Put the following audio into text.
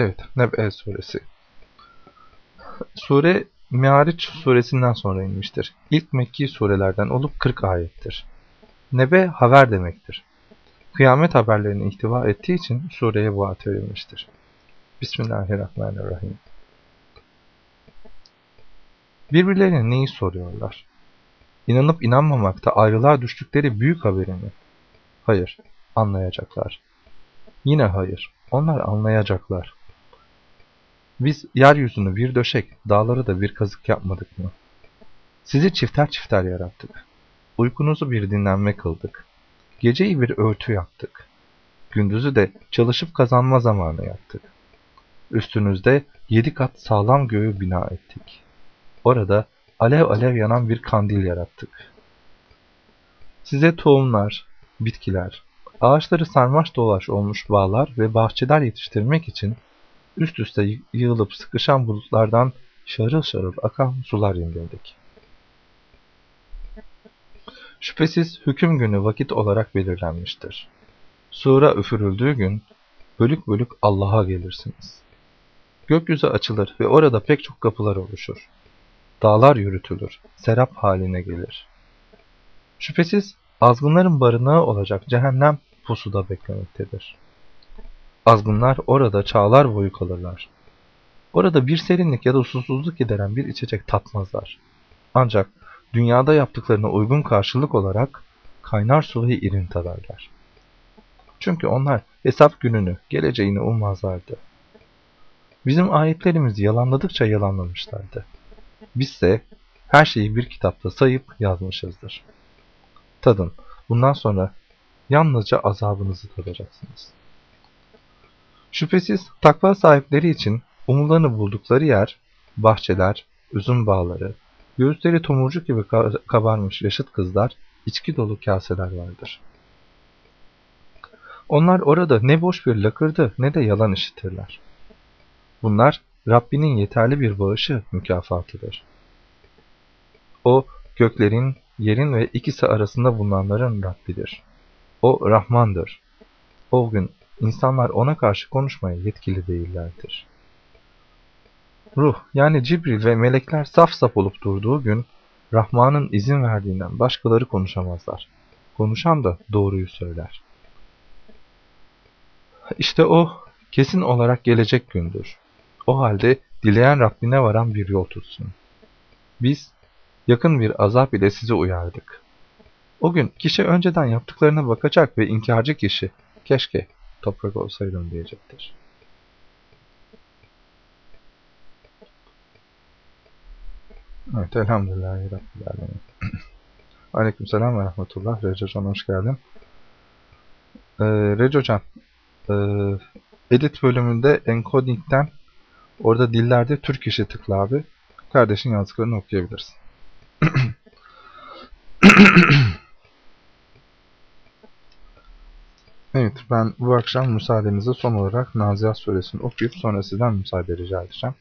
Evet, Neb'e suresi. Sure Me'ariç suresinden sonra inmiştir. İlk Mekki surelerden olup 40 ayettir. Nebe haber demektir. Kıyamet haberlerini ihtiva ettiği için sureye bu ad verilmiştir. Bismillahirrahmanirrahim. Birbirlerine neyi soruyorlar? İnanıp inanmamakta ayrılığa düştükleri büyük haberi mi? Hayır, anlayacaklar. Yine hayır, onlar anlayacaklar. Biz yeryüzünü bir döşek, dağları da bir kazık yapmadık mı? Sizi çifter çifter yarattık. Uykunuzu bir dinlenme kıldık. Geceyi bir örtü yaptık. Gündüzü de çalışıp kazanma zamanı yaptık. Üstünüzde yedi kat sağlam göğü bina ettik. Orada alev alev yanan bir kandil yarattık. Size tohumlar, bitkiler, ağaçları sarmaş dolaş olmuş bağlar ve bahçeler yetiştirmek için üst üste yığılıp sıkışan bulutlardan şarıl şarıl akan sular indirdik. Şüphesiz hüküm günü vakit olarak belirlenmiştir. Sura üfürüldüğü gün bölük bölük Allah'a gelirsiniz. Gökyüzü açılır ve orada pek çok kapılar oluşur. Dağlar yürütülür, serap haline gelir. Şüphesiz azgınların barınağı olacak cehennem pusuda beklemektedir. Azgınlar orada çağlar boyu kalırlar. Orada bir serinlik ya da susuzluk gideren bir içecek tatmazlar. Ancak dünyada yaptıklarına uygun karşılık olarak kaynar suyu irin tadarlar. Çünkü onlar hesap gününü, geleceğini ummazlardı. Bizim ayetlerimizi yalanladıkça yalanlamışlardı. Bizse her şeyi bir kitapta sayıp yazmışızdır. Tadın, bundan sonra yalnızca azabınızı tadacaksınız. Şüphesiz takva sahipleri için umullarını buldukları yer, bahçeler, üzüm bağları, göğüsleri tomurcuk gibi kabarmış yaşıt kızlar, içki dolu kaseler vardır. Onlar orada ne boş bir lakırdı ne de yalan işitirler. Bunlar Rabbinin yeterli bir bağışı mükafatıdır. O göklerin, yerin ve ikisi arasında bulunanların Rabbidir. O Rahmandır. O gün insanlar ona karşı konuşmaya yetkili değillerdir. Ruh yani Cibril ve melekler saf saf olup durduğu gün Rahman'ın izin verdiğinden başkaları konuşamazlar. Konuşan da doğruyu söyler. İşte o kesin olarak gelecek gündür. O halde dileyen Rabbine varan bir yol tutsun. Biz yakın bir azap ile sizi uyardık. O gün kişi önceden yaptıklarına bakacak ve inkarcı kişi keşke toprak olsaydım diyecektir. Evet, elhamdülillahi rabbil. Aleyküm selam ve rahmetullah. Recep Hocam hoş geldin. Ee, Recep Hocam, e, edit bölümünde encoding'den orada dillerde Türk işi tıkla abi. Kardeşin yazdıklarını okuyabilirsin. evet ben bu akşam müsaadenizle son olarak Nazihat suresini okuyup sonra sizden müsaade rica edeceğim.